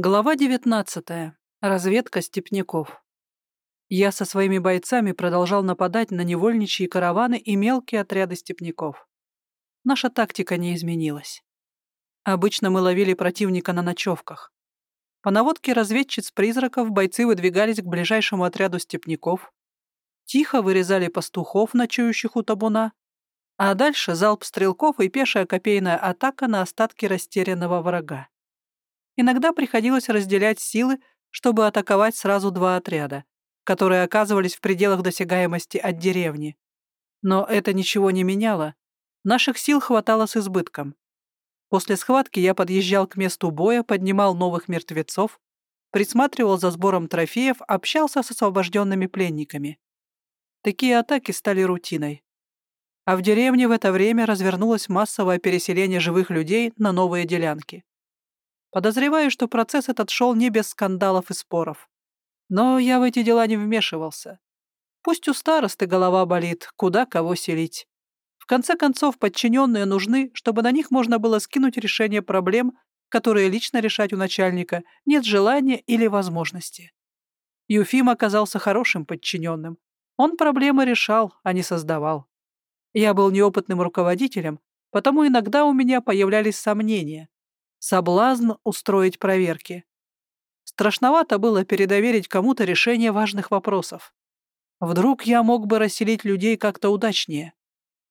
Глава 19. Разведка степняков. Я со своими бойцами продолжал нападать на невольничьи караваны и мелкие отряды степняков. Наша тактика не изменилась. Обычно мы ловили противника на ночевках. По наводке разведчиц-призраков бойцы выдвигались к ближайшему отряду степняков, тихо вырезали пастухов, ночующих у табуна, а дальше залп стрелков и пешая копейная атака на остатки растерянного врага. Иногда приходилось разделять силы, чтобы атаковать сразу два отряда, которые оказывались в пределах досягаемости от деревни. Но это ничего не меняло. Наших сил хватало с избытком. После схватки я подъезжал к месту боя, поднимал новых мертвецов, присматривал за сбором трофеев, общался с освобожденными пленниками. Такие атаки стали рутиной. А в деревне в это время развернулось массовое переселение живых людей на новые делянки. Подозреваю, что процесс этот шел не без скандалов и споров. Но я в эти дела не вмешивался. Пусть у старосты голова болит, куда кого селить. В конце концов, подчиненные нужны, чтобы на них можно было скинуть решение проблем, которые лично решать у начальника нет желания или возможности. Юфим оказался хорошим подчиненным. Он проблемы решал, а не создавал. Я был неопытным руководителем, потому иногда у меня появлялись сомнения, Соблазн устроить проверки. Страшновато было передоверить кому-то решение важных вопросов. Вдруг я мог бы расселить людей как-то удачнее.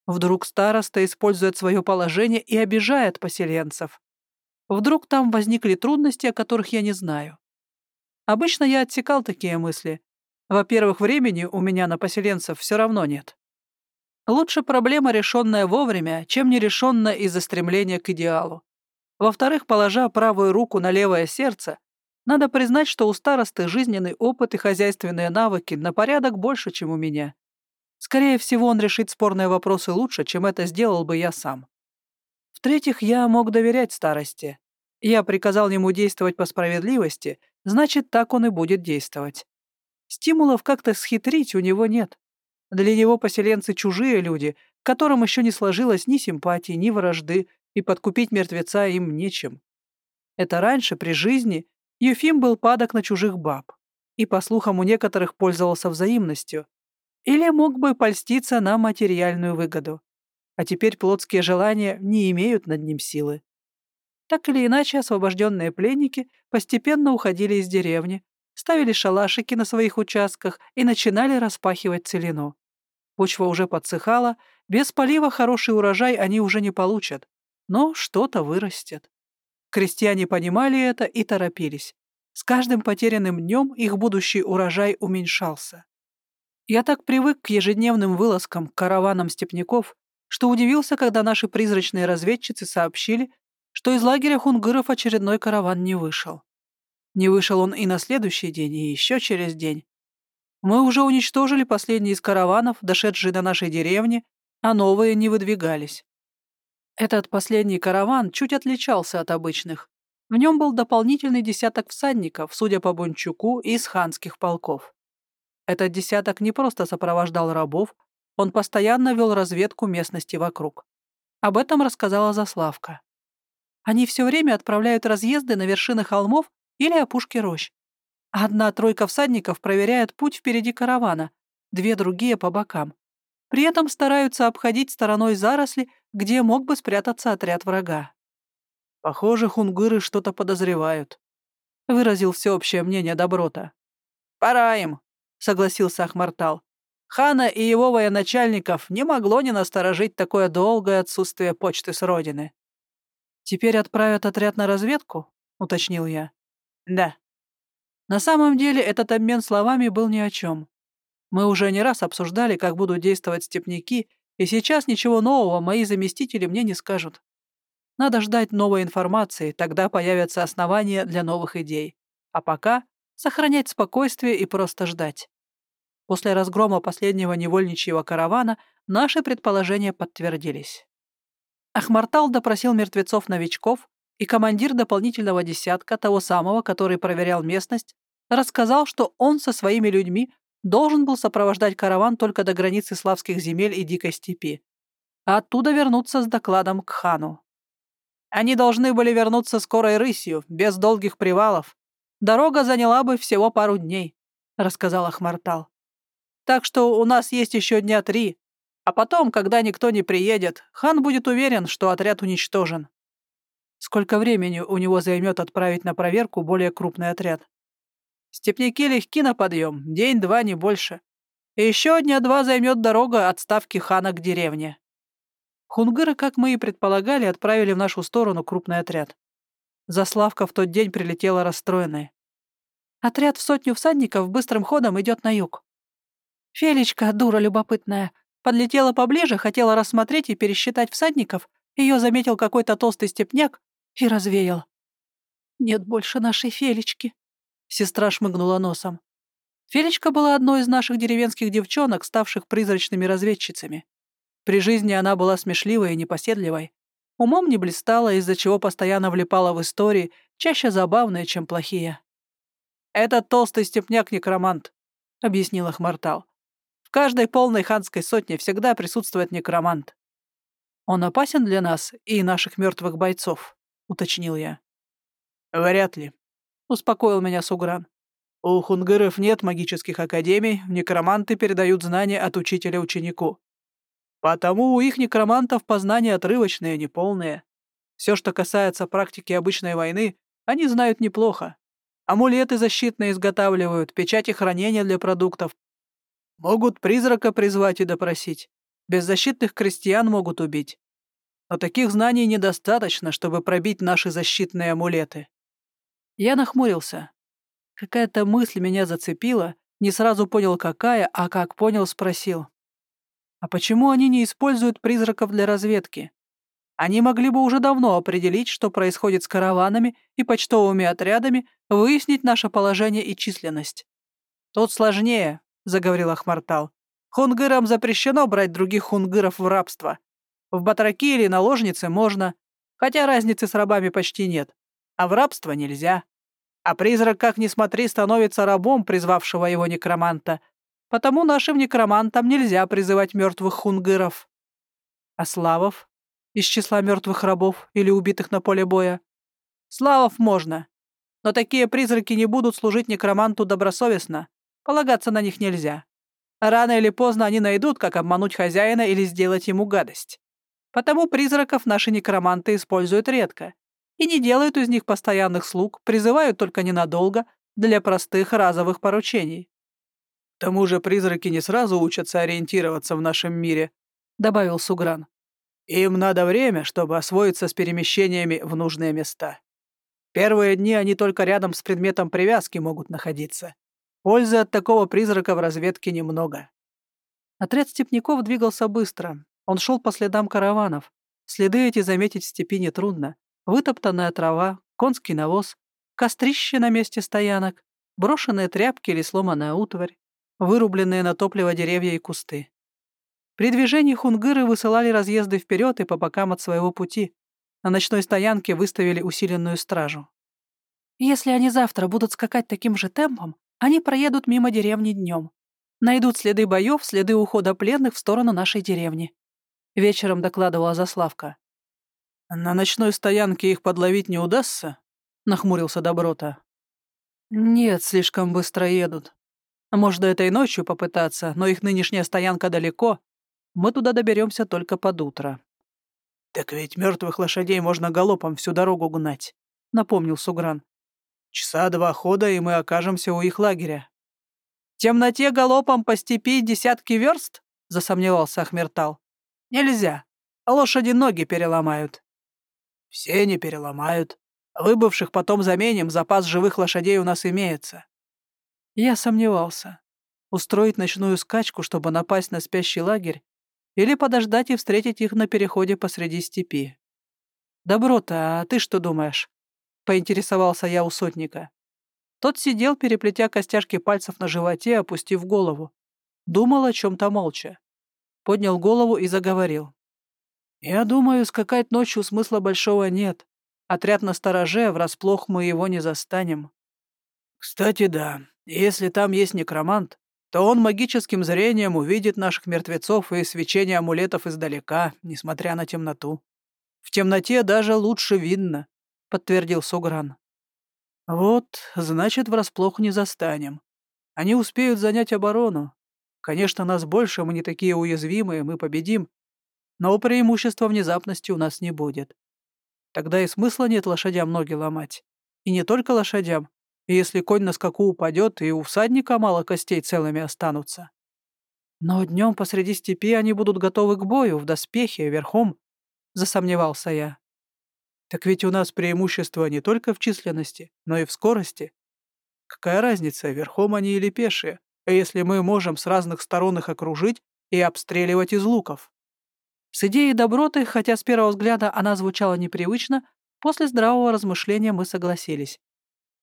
Вдруг староста использует свое положение и обижает поселенцев. Вдруг там возникли трудности, о которых я не знаю. Обычно я отсекал такие мысли. Во-первых, времени у меня на поселенцев все равно нет. Лучше проблема, решенная вовремя, чем нерешенная из-за стремления к идеалу. Во-вторых, положа правую руку на левое сердце, надо признать, что у старосты жизненный опыт и хозяйственные навыки на порядок больше, чем у меня. Скорее всего, он решит спорные вопросы лучше, чем это сделал бы я сам. В-третьих, я мог доверять старости. Я приказал ему действовать по справедливости, значит, так он и будет действовать. Стимулов как-то схитрить у него нет. Для него поселенцы чужие люди, которым еще не сложилось ни симпатии, ни вражды, и подкупить мертвеца им нечем. Это раньше, при жизни, Юфим был падок на чужих баб и, по слухам, у некоторых пользовался взаимностью, или мог бы польститься на материальную выгоду. А теперь плотские желания не имеют над ним силы. Так или иначе, освобожденные пленники постепенно уходили из деревни, ставили шалашики на своих участках и начинали распахивать целину. Почва уже подсыхала, без полива хороший урожай они уже не получат но что-то вырастет. Крестьяне понимали это и торопились. С каждым потерянным днем их будущий урожай уменьшался. Я так привык к ежедневным вылазкам к караванам степняков, что удивился, когда наши призрачные разведчицы сообщили, что из лагеря хунгыров очередной караван не вышел. Не вышел он и на следующий день, и еще через день. Мы уже уничтожили последний из караванов, дошедшие до нашей деревни, а новые не выдвигались. Этот последний караван чуть отличался от обычных. В нем был дополнительный десяток всадников, судя по Бончуку, из ханских полков. Этот десяток не просто сопровождал рабов, он постоянно вел разведку местности вокруг. Об этом рассказала Заславка. Они все время отправляют разъезды на вершины холмов или опушки рощ. Одна тройка всадников проверяет путь впереди каравана, две другие по бокам. При этом стараются обходить стороной заросли, где мог бы спрятаться отряд врага. «Похоже, хунгыры что-то подозревают», — выразил всеобщее мнение Доброта. «Пора им», — согласился Ахмартал. «Хана и его военачальников не могло не насторожить такое долгое отсутствие почты с родины». «Теперь отправят отряд на разведку?» — уточнил я. «Да». На самом деле этот обмен словами был ни о чем. Мы уже не раз обсуждали, как будут действовать степняки, и сейчас ничего нового мои заместители мне не скажут. Надо ждать новой информации, тогда появятся основания для новых идей. А пока сохранять спокойствие и просто ждать. После разгрома последнего невольничьего каравана наши предположения подтвердились. Ахмартал допросил мертвецов-новичков, и командир дополнительного десятка, того самого, который проверял местность, рассказал, что он со своими людьми должен был сопровождать караван только до границы славских земель и дикой степи, а оттуда вернуться с докладом к хану. Они должны были вернуться скорой рысью, без долгих привалов. Дорога заняла бы всего пару дней», — рассказал Ахмартал. «Так что у нас есть еще дня три, а потом, когда никто не приедет, хан будет уверен, что отряд уничтожен. Сколько времени у него займет отправить на проверку более крупный отряд? Степняки легки на подъем, день-два, не больше. И еще дня-два займет дорога от ставки хана к деревне. Хунгыры, как мы и предполагали, отправили в нашу сторону крупный отряд. Заславка в тот день прилетела расстроенная. Отряд в сотню всадников быстрым ходом идет на юг. Фелечка, дура любопытная, Подлетела поближе, хотела рассмотреть и пересчитать всадников. Ее заметил какой-то толстый степняк и развеял. «Нет больше нашей Фелечки», — сестра шмыгнула носом. Фелечка была одной из наших деревенских девчонок, ставших призрачными разведчицами. При жизни она была смешливой и непоседливой. Умом не блистала, из-за чего постоянно влипала в истории, чаще забавные, чем плохие. «Этот толстый степняк-некромант», — объяснил Ахмартал. В каждой полной ханской сотне всегда присутствует некромант. Он опасен для нас и наших мертвых бойцов, уточнил я. Вряд ли, успокоил меня Сугран. У хунгыров нет магических академий, некроманты передают знания от учителя ученику. Потому у их некромантов познания отрывочные, неполные. Все, что касается практики обычной войны, они знают неплохо. Амулеты защитные изготавливают, печати хранения для продуктов, Могут призрака призвать и допросить. Беззащитных крестьян могут убить. Но таких знаний недостаточно, чтобы пробить наши защитные амулеты. Я нахмурился. Какая-то мысль меня зацепила, не сразу понял, какая, а как понял, спросил. А почему они не используют призраков для разведки? Они могли бы уже давно определить, что происходит с караванами и почтовыми отрядами, выяснить наше положение и численность. Тут сложнее, заговорил Ахмартал. «Хунгырам запрещено брать других хунгыров в рабство. В батраки или наложнице можно, хотя разницы с рабами почти нет. А в рабство нельзя. А призрак, как ни смотри, становится рабом, призвавшего его некроманта. Потому нашим некромантам нельзя призывать мертвых хунгыров. А славов? Из числа мертвых рабов или убитых на поле боя? Славов можно. Но такие призраки не будут служить некроманту добросовестно. Полагаться на них нельзя. Рано или поздно они найдут, как обмануть хозяина или сделать ему гадость. Потому призраков наши некроманты используют редко и не делают из них постоянных слуг, призывают только ненадолго для простых разовых поручений. «К тому же призраки не сразу учатся ориентироваться в нашем мире», — добавил Сугран. «Им надо время, чтобы освоиться с перемещениями в нужные места. Первые дни они только рядом с предметом привязки могут находиться. Пользы от такого призрака в разведке немного. Отряд степняков двигался быстро. Он шел по следам караванов. Следы эти заметить в степи нетрудно. Вытоптанная трава, конский навоз, кострище на месте стоянок, брошенные тряпки или сломанная утварь, вырубленные на топливо деревья и кусты. При движении хунгыры высылали разъезды вперед и по бокам от своего пути. На ночной стоянке выставили усиленную стражу. «Если они завтра будут скакать таким же темпом, они проедут мимо деревни днем. Найдут следы боев, следы ухода пленных в сторону нашей деревни. Вечером докладывала Заславка. «На ночной стоянке их подловить не удастся?» — нахмурился Доброта. «Нет, слишком быстро едут. Может, до этой ночью попытаться, но их нынешняя стоянка далеко. Мы туда доберемся только под утро». «Так ведь мертвых лошадей можно галопом всю дорогу гнать», — напомнил Сугран. Часа два хода, и мы окажемся у их лагеря. «В темноте галопом по степи десятки верст?» — засомневался Ахмертал. «Нельзя. Лошади ноги переломают». «Все не переломают. Выбывших потом заменим, запас живых лошадей у нас имеется». Я сомневался. Устроить ночную скачку, чтобы напасть на спящий лагерь, или подождать и встретить их на переходе посреди степи. «Доброта, а ты что думаешь?» поинтересовался я у сотника. Тот сидел, переплетя костяшки пальцев на животе, опустив голову. Думал о чем-то молча. Поднял голову и заговорил. «Я думаю, скакать ночью смысла большого нет. Отряд на стороже, врасплох мы его не застанем». «Кстати, да. Если там есть некромант, то он магическим зрением увидит наших мертвецов и свечение амулетов издалека, несмотря на темноту. В темноте даже лучше видно», — подтвердил Сугран. «Вот, значит, врасплох не застанем. Они успеют занять оборону. Конечно, нас больше, мы не такие уязвимые, мы победим. Но преимущества внезапности у нас не будет. Тогда и смысла нет лошадям ноги ломать. И не только лошадям. И если конь на скаку упадет, и у всадника мало костей целыми останутся. Но днем посреди степи они будут готовы к бою, в доспехе, верхом, — засомневался я. Так ведь у нас преимущество не только в численности, но и в скорости. Какая разница, верхом они или пешие, если мы можем с разных сторон их окружить и обстреливать из луков? С идеей доброты, хотя с первого взгляда она звучала непривычно, после здравого размышления мы согласились.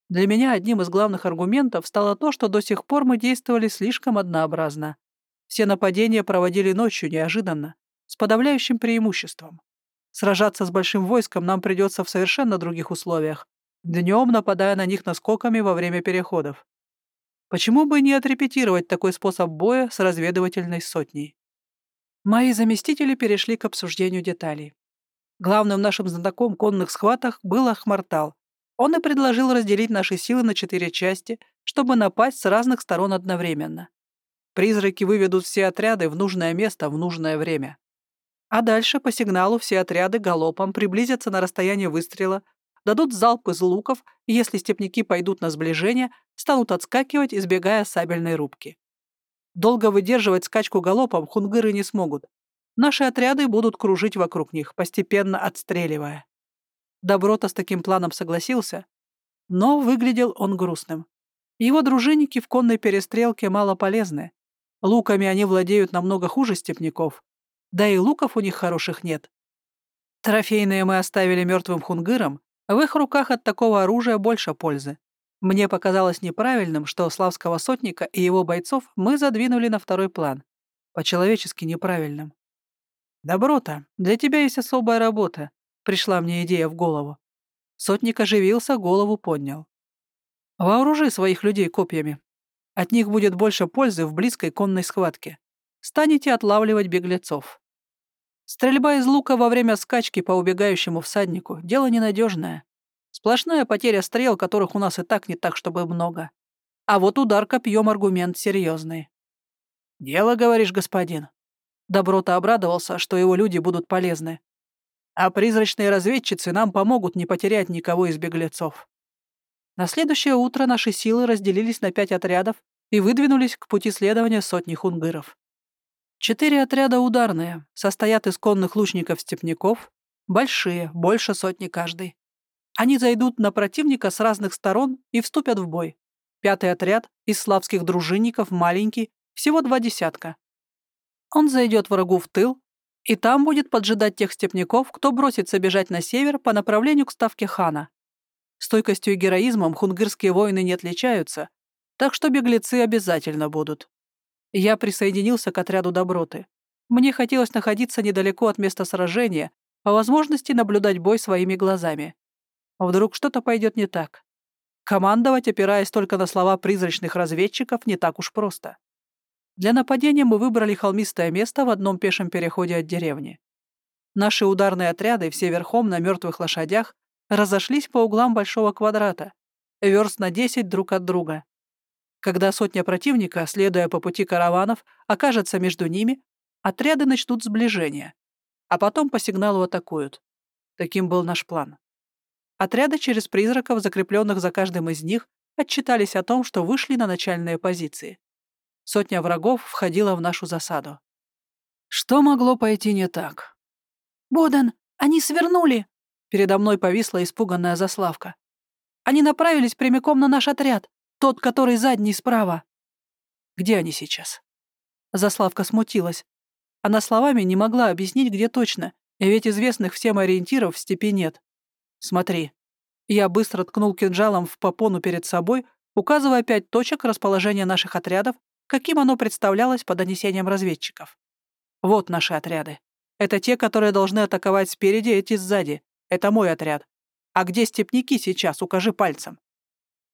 Для меня одним из главных аргументов стало то, что до сих пор мы действовали слишком однообразно. Все нападения проводили ночью неожиданно, с подавляющим преимуществом. Сражаться с большим войском нам придется в совершенно других условиях, днем нападая на них наскоками во время переходов. Почему бы не отрепетировать такой способ боя с разведывательной сотней? Мои заместители перешли к обсуждению деталей. Главным нашим знатоком конных схватах был Ахмартал. Он и предложил разделить наши силы на четыре части, чтобы напасть с разных сторон одновременно. Призраки выведут все отряды в нужное место в нужное время. А дальше по сигналу все отряды галопом приблизятся на расстояние выстрела, дадут залп из луков, и если степняки пойдут на сближение, станут отскакивать, избегая сабельной рубки. Долго выдерживать скачку галопом хунгыры не смогут. Наши отряды будут кружить вокруг них, постепенно отстреливая. Доброта с таким планом согласился, но выглядел он грустным. Его дружинники в конной перестрелке мало полезны. Луками они владеют намного хуже степняков, да и луков у них хороших нет. Трофейные мы оставили мертвым хунгырам, в их руках от такого оружия больше пользы. Мне показалось неправильным, что славского сотника и его бойцов мы задвинули на второй план. По-человечески неправильным. «Доброта, для тебя есть особая работа», — пришла мне идея в голову. Сотник оживился, голову поднял. «Вооружи своих людей копьями. От них будет больше пользы в близкой конной схватке. Станете отлавливать беглецов. Стрельба из лука во время скачки по убегающему всаднику — дело ненадежное. Сплошная потеря стрел, которых у нас и так не так, чтобы много. А вот удар копьем аргумент серьезный. «Дело, говоришь, господин?» Доброта обрадовался, что его люди будут полезны. А призрачные разведчицы нам помогут не потерять никого из беглецов. На следующее утро наши силы разделились на пять отрядов и выдвинулись к пути следования сотни хунгыров. Четыре отряда ударные, состоят из конных лучников-степняков, большие, больше сотни каждый. Они зайдут на противника с разных сторон и вступят в бой. Пятый отряд из славских дружинников маленький, всего два десятка. Он зайдет врагу в тыл, и там будет поджидать тех степняков, кто бросится бежать на север по направлению к ставке хана. Стойкостью и героизмом хунгырские воины не отличаются, так что беглецы обязательно будут. Я присоединился к отряду доброты. Мне хотелось находиться недалеко от места сражения, по возможности наблюдать бой своими глазами. Вдруг что-то пойдет не так. Командовать, опираясь только на слова призрачных разведчиков, не так уж просто. Для нападения мы выбрали холмистое место в одном пешем переходе от деревни. Наши ударные отряды, все верхом на мертвых лошадях, разошлись по углам большого квадрата, верст на 10 друг от друга. Когда сотня противника, следуя по пути караванов, окажется между ними, отряды начнут сближение, а потом по сигналу атакуют. Таким был наш план. Отряды через призраков, закрепленных за каждым из них, отчитались о том, что вышли на начальные позиции. Сотня врагов входила в нашу засаду. Что могло пойти не так? «Бодан, они свернули!» Передо мной повисла испуганная Заславка. «Они направились прямиком на наш отряд, тот, который задний справа». «Где они сейчас?» Заславка смутилась. Она словами не могла объяснить, где точно, ведь известных всем ориентиров в степи нет. Смотри. Я быстро ткнул кинжалом в попону перед собой, указывая пять точек расположения наших отрядов, каким оно представлялось по донесениям разведчиков. Вот наши отряды. Это те, которые должны атаковать спереди, эти сзади. Это мой отряд. А где степники сейчас, укажи пальцем.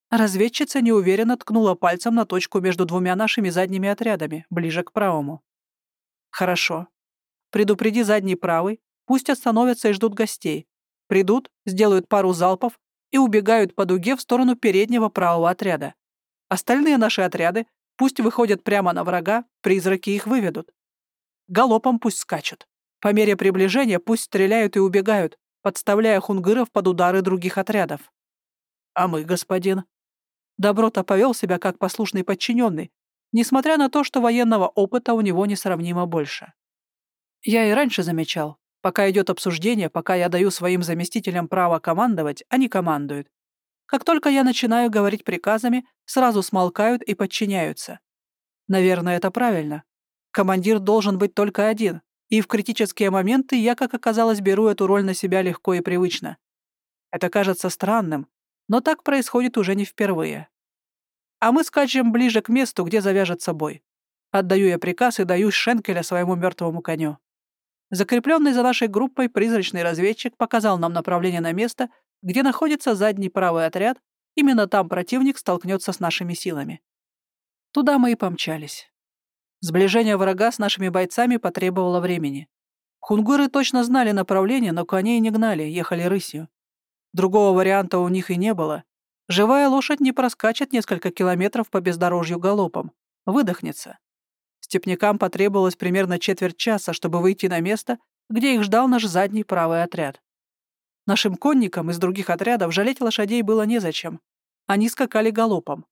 Разведчица неуверенно ткнула пальцем на точку между двумя нашими задними отрядами, ближе к правому. Хорошо. Предупреди задний правый, Пусть остановятся и ждут гостей. Придут, сделают пару залпов и убегают по дуге в сторону переднего правого отряда. Остальные наши отряды пусть выходят прямо на врага, призраки их выведут. Галопом пусть скачут. По мере приближения пусть стреляют и убегают, подставляя хунгыров под удары других отрядов. А мы, господин. Доброта повел себя как послушный подчиненный, несмотря на то, что военного опыта у него несравнимо больше. Я и раньше замечал, пока идет обсуждение, пока я даю своим заместителям право командовать, они командуют. Как только я начинаю говорить приказами, сразу смолкают и подчиняются. Наверное, это правильно. Командир должен быть только один, и в критические моменты я, как оказалось, беру эту роль на себя легко и привычно. Это кажется странным, но так происходит уже не впервые. А мы скачем ближе к месту, где завяжется бой. Отдаю я приказ и даю шенкеля своему мертвому коню. Закрепленный за нашей группой призрачный разведчик показал нам направление на место, где находится задний правый отряд, именно там противник столкнется с нашими силами. Туда мы и помчались. Сближение врага с нашими бойцами потребовало времени. Хунгуры точно знали направление, но коней не гнали, ехали рысью. Другого варианта у них и не было. Живая лошадь не проскачет несколько километров по бездорожью галопом. Выдохнется. Степнякам потребовалось примерно четверть часа, чтобы выйти на место, где их ждал наш задний правый отряд. Нашим конникам из других отрядов жалеть лошадей было незачем. Они скакали галопом.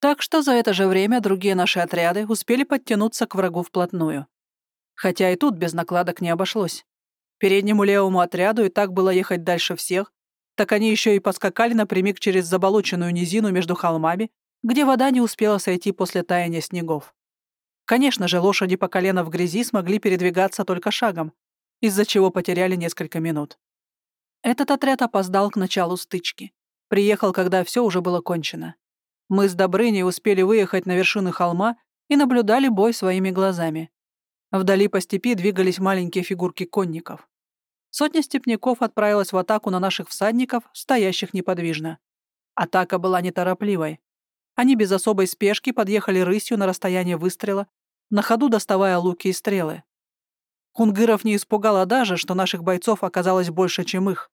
Так что за это же время другие наши отряды успели подтянуться к врагу вплотную. Хотя и тут без накладок не обошлось. Переднему левому отряду и так было ехать дальше всех, так они еще и поскакали напрямик через заболоченную низину между холмами, где вода не успела сойти после таяния снегов. Конечно же, лошади по колено в грязи смогли передвигаться только шагом, из-за чего потеряли несколько минут. Этот отряд опоздал к началу стычки. Приехал, когда все уже было кончено. Мы с Добрыней успели выехать на вершину холма и наблюдали бой своими глазами. Вдали по степи двигались маленькие фигурки конников. Сотня степняков отправилась в атаку на наших всадников, стоящих неподвижно. Атака была неторопливой. Они без особой спешки подъехали рысью на расстояние выстрела, на ходу доставая луки и стрелы. Хунгыров не испугало даже, что наших бойцов оказалось больше, чем их.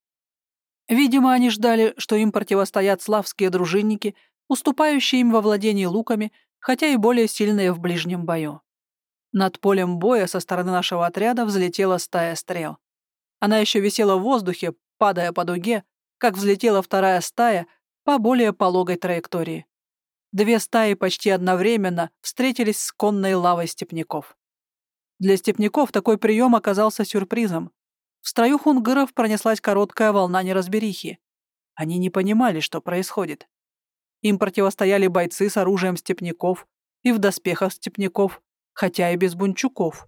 Видимо, они ждали, что им противостоят славские дружинники — уступающие им во владении луками, хотя и более сильные в ближнем бою. Над полем боя со стороны нашего отряда взлетела стая стрел. Она еще висела в воздухе, падая по дуге, как взлетела вторая стая по более пологой траектории. Две стаи почти одновременно встретились с конной лавой степняков. Для степняков такой прием оказался сюрпризом. В строю хунгыров пронеслась короткая волна неразберихи. Они не понимали, что происходит. Им противостояли бойцы с оружием степняков и в доспехах степняков, хотя и без бунчуков.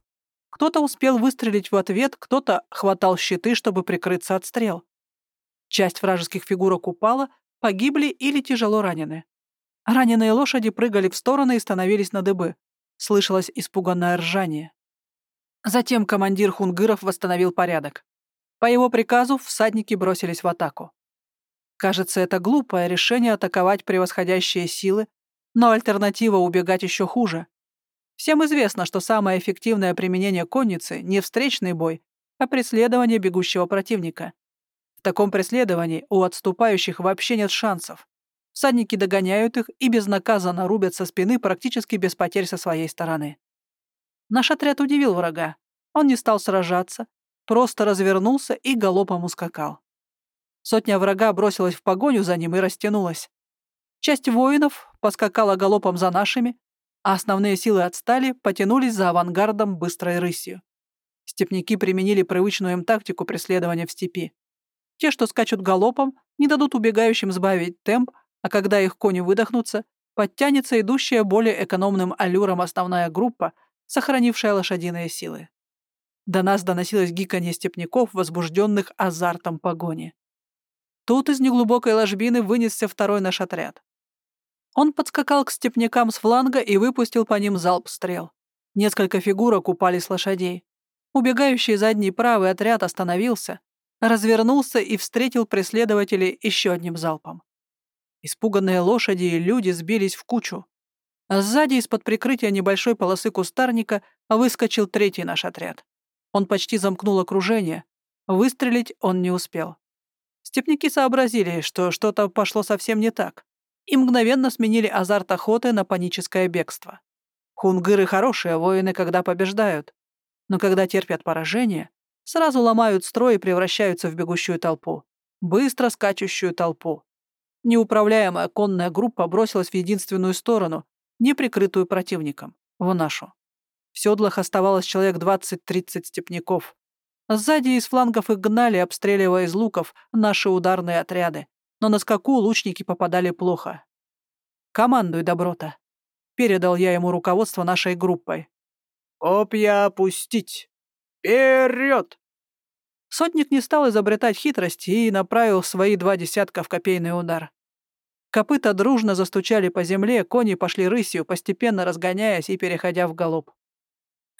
Кто-то успел выстрелить в ответ, кто-то хватал щиты, чтобы прикрыться от стрел. Часть вражеских фигурок упала, погибли или тяжело ранены. Раненые лошади прыгали в стороны и становились на дыбы. Слышалось испуганное ржание. Затем командир хунгыров восстановил порядок. По его приказу всадники бросились в атаку. Кажется, это глупое решение атаковать превосходящие силы, но альтернатива убегать еще хуже. Всем известно, что самое эффективное применение конницы — не встречный бой, а преследование бегущего противника. В таком преследовании у отступающих вообще нет шансов. Всадники догоняют их и безнаказанно рубят со спины практически без потерь со своей стороны. Наш отряд удивил врага. Он не стал сражаться, просто развернулся и галопом ускакал. Сотня врага бросилась в погоню за ним и растянулась. Часть воинов поскакала галопом за нашими, а основные силы отстали, потянулись за авангардом быстрой рысью. Степняки применили привычную им тактику преследования в степи. Те, что скачут галопом, не дадут убегающим сбавить темп, а когда их кони выдохнутся, подтянется идущая более экономным аллюром основная группа, сохранившая лошадиные силы. До нас доносилось гиканье степняков, возбужденных азартом погони. Тут из неглубокой ложбины вынесся второй наш отряд. Он подскакал к степнякам с фланга и выпустил по ним залп стрел. Несколько фигурок упали с лошадей. Убегающий задний правый отряд остановился, развернулся и встретил преследователей еще одним залпом. Испуганные лошади и люди сбились в кучу. А сзади из-под прикрытия небольшой полосы кустарника выскочил третий наш отряд. Он почти замкнул окружение, Выстрелить он не успел. Степники сообразили, что что-то пошло совсем не так, и мгновенно сменили азарт охоты на паническое бегство. Хунгыры хорошие воины, когда побеждают, но когда терпят поражение, сразу ломают строй и превращаются в бегущую толпу, быстро скачущую толпу. Неуправляемая конная группа бросилась в единственную сторону, не прикрытую противником, в нашу. В седлах оставалось человек 20-30 степняков. Сзади из флангов их гнали, обстреливая из луков, наши ударные отряды. Но на скаку лучники попадали плохо. «Командуй, Доброта!» Передал я ему руководство нашей группой. «Копья опустить! Вперед!» Сотник не стал изобретать хитрости и направил свои два десятка в копейный удар. Копыта дружно застучали по земле, кони пошли рысью, постепенно разгоняясь и переходя в галоп.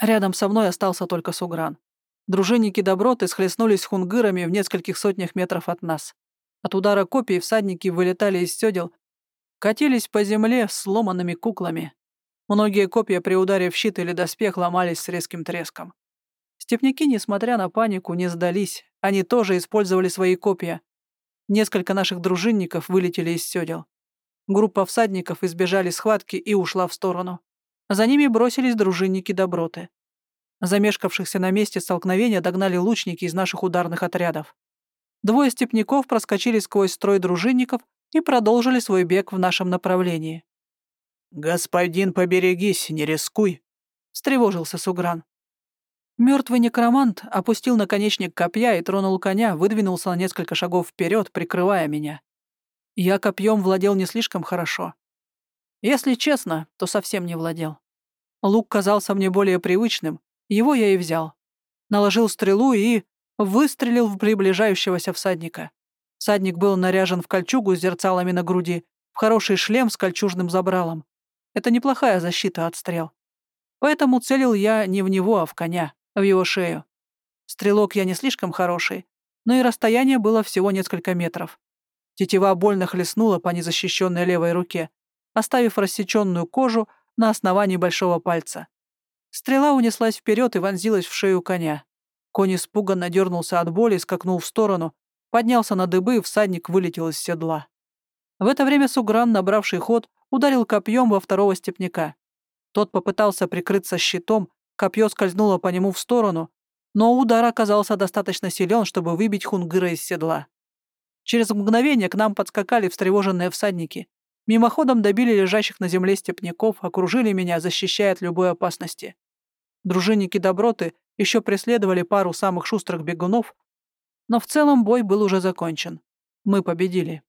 Рядом со мной остался только Сугран. Дружинники доброты схлестнулись с хунгырами в нескольких сотнях метров от нас. От удара копий всадники вылетали из сёдел, катились по земле сломанными куклами. Многие копья при ударе в щит или доспех ломались с резким треском. Степняки, несмотря на панику, не сдались. Они тоже использовали свои копья. Несколько наших дружинников вылетели из сёдел. Группа всадников избежали схватки и ушла в сторону. За ними бросились дружинники доброты. Замешкавшихся на месте столкновения догнали лучники из наших ударных отрядов. Двое степняков проскочили сквозь строй дружинников и продолжили свой бег в нашем направлении. «Господин, поберегись, не рискуй», — встревожился Сугран. Мертвый некромант опустил наконечник копья и тронул коня, выдвинулся на несколько шагов вперед, прикрывая меня. Я копьем владел не слишком хорошо. Если честно, то совсем не владел. Лук казался мне более привычным, его я и взял. Наложил стрелу и выстрелил в приближающегося всадника. Всадник был наряжен в кольчугу с зерцалами на груди, в хороший шлем с кольчужным забралом. Это неплохая защита от стрел. Поэтому целил я не в него, а в коня, в его шею. Стрелок я не слишком хороший, но и расстояние было всего несколько метров. Тетива больно хлестнула по незащищенной левой руке, оставив рассеченную кожу на основании большого пальца. Стрела унеслась вперед и вонзилась в шею коня. Конь испуганно дернулся от боли, скакнул в сторону, поднялся на дыбы, и всадник вылетел из седла. В это время Сугран, набравший ход, ударил копьем во второго степняка. Тот попытался прикрыться щитом, копье скользнуло по нему в сторону, но удар оказался достаточно силен, чтобы выбить Хунгыра из седла. Через мгновение к нам подскакали встревоженные всадники. Мимоходом добили лежащих на земле степняков, окружили меня, защищая от любой опасности. Дружинники Доброты еще преследовали пару самых шустрых бегунов, но в целом бой был уже закончен. Мы победили.